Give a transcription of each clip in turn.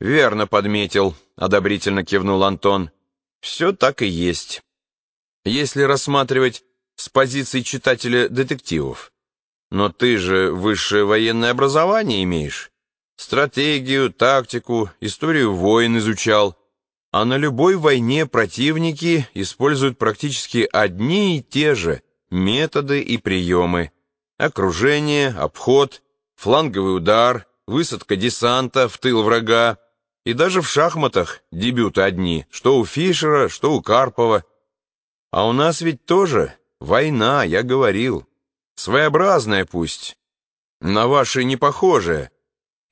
Верно подметил, одобрительно кивнул Антон. Все так и есть. Если рассматривать с позиции читателя детективов. Но ты же высшее военное образование имеешь. Стратегию, тактику, историю войн изучал. А на любой войне противники используют практически одни и те же методы и приемы. Окружение, обход, фланговый удар, высадка десанта в тыл врага. И даже в шахматах дебюты одни, что у Фишера, что у Карпова. А у нас ведь тоже война, я говорил. Своеобразная пусть, на ваши не похожая.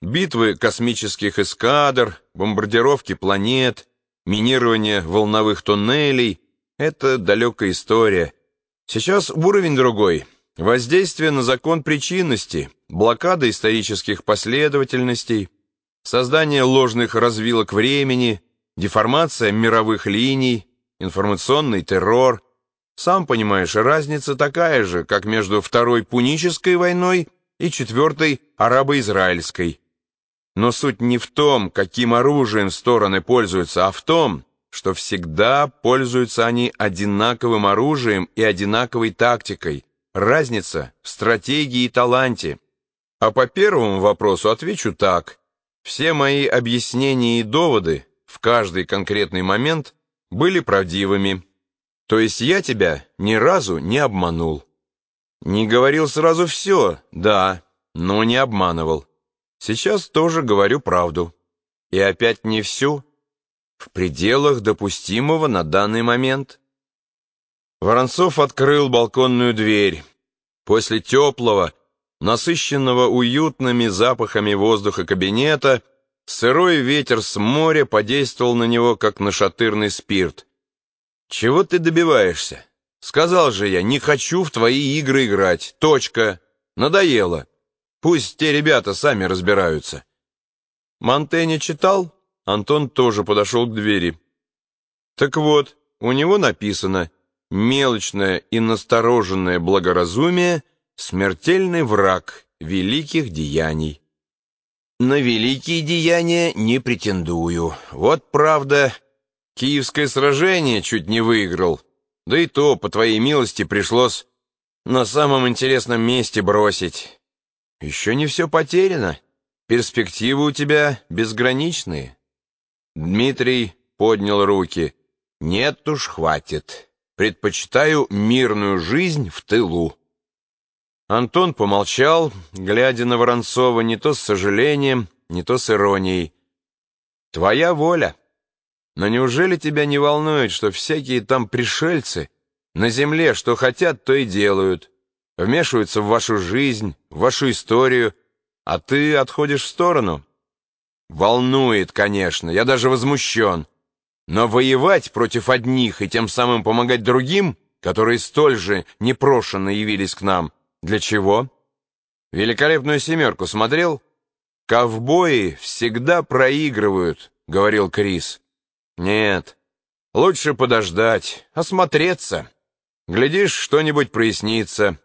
Битвы космических эскадр, бомбардировки планет, минирование волновых туннелей — это далекая история. Сейчас уровень другой. Воздействие на закон причинности, блокада исторических последовательностей, создание ложных развилок времени, деформация мировых линий, информационный террор. Сам понимаешь, разница такая же, как между Второй Пунической войной и Четвертой Арабо-Израильской. Но суть не в том, каким оружием стороны пользуются, а в том, что всегда пользуются они одинаковым оружием и одинаковой тактикой. Разница в стратегии и таланте. А по первому вопросу отвечу так. Все мои объяснения и доводы в каждый конкретный момент были правдивыми. То есть я тебя ни разу не обманул. Не говорил сразу все, да, но не обманывал. Сейчас тоже говорю правду. И опять не всю, в пределах допустимого на данный момент. Воронцов открыл балконную дверь. После теплого, насыщенного уютными запахами воздуха кабинета, сырой ветер с моря подействовал на него, как нашатырный спирт. «Чего ты добиваешься? Сказал же я, не хочу в твои игры играть. Точка. Надоело. Пусть те ребята сами разбираются». Монтене читал? Антон тоже подошел к двери. Так вот, у него написано «Мелочное и настороженное благоразумие — смертельный враг великих деяний». На великие деяния не претендую. Вот правда, Киевское сражение чуть не выиграл. Да и то, по твоей милости, пришлось на самом интересном месте бросить. Еще не все потеряно. Перспективы у тебя безграничные. Дмитрий поднял руки. «Нет уж, хватит. Предпочитаю мирную жизнь в тылу». Антон помолчал, глядя на Воронцова не то с сожалением, не то с иронией. «Твоя воля. Но неужели тебя не волнует, что всякие там пришельцы на земле что хотят, то и делают, вмешиваются в вашу жизнь, в вашу историю, а ты отходишь в сторону?» Волнует, конечно, я даже возмущен. Но воевать против одних и тем самым помогать другим, которые столь же непрошенно явились к нам, для чего? Великолепную семерку смотрел? Ковбои всегда проигрывают, говорил Крис. Нет, лучше подождать, осмотреться. Глядишь, что-нибудь прояснится.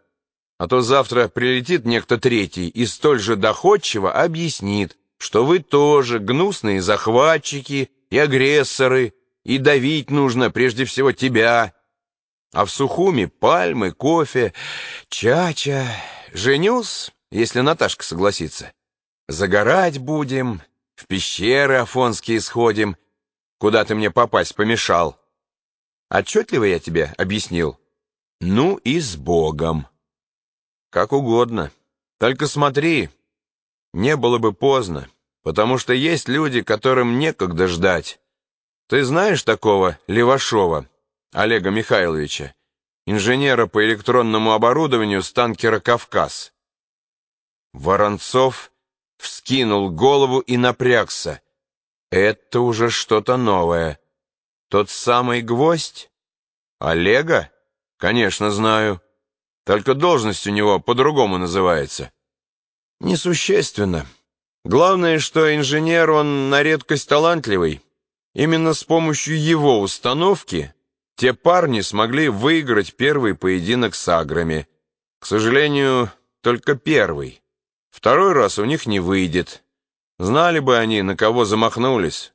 А то завтра прилетит некто третий и столь же доходчиво объяснит, что вы тоже гнусные захватчики и агрессоры, и давить нужно прежде всего тебя. А в Сухуме пальмы, кофе, чача. Женюсь, если Наташка согласится. Загорать будем, в пещеры афонские сходим, куда ты мне попасть помешал. Отчетливо я тебе объяснил? Ну и с Богом. Как угодно. Только смотри, не было бы поздно потому что есть люди, которым некогда ждать. Ты знаешь такого Левашова, Олега Михайловича, инженера по электронному оборудованию станкера «Кавказ»?» Воронцов вскинул голову и напрягся. «Это уже что-то новое. Тот самый гвоздь? Олега? Конечно, знаю. Только должность у него по-другому называется». «Несущественно». Главное, что инженер он на редкость талантливый. Именно с помощью его установки те парни смогли выиграть первый поединок с аграми. К сожалению, только первый. Второй раз у них не выйдет. Знали бы они, на кого замахнулись.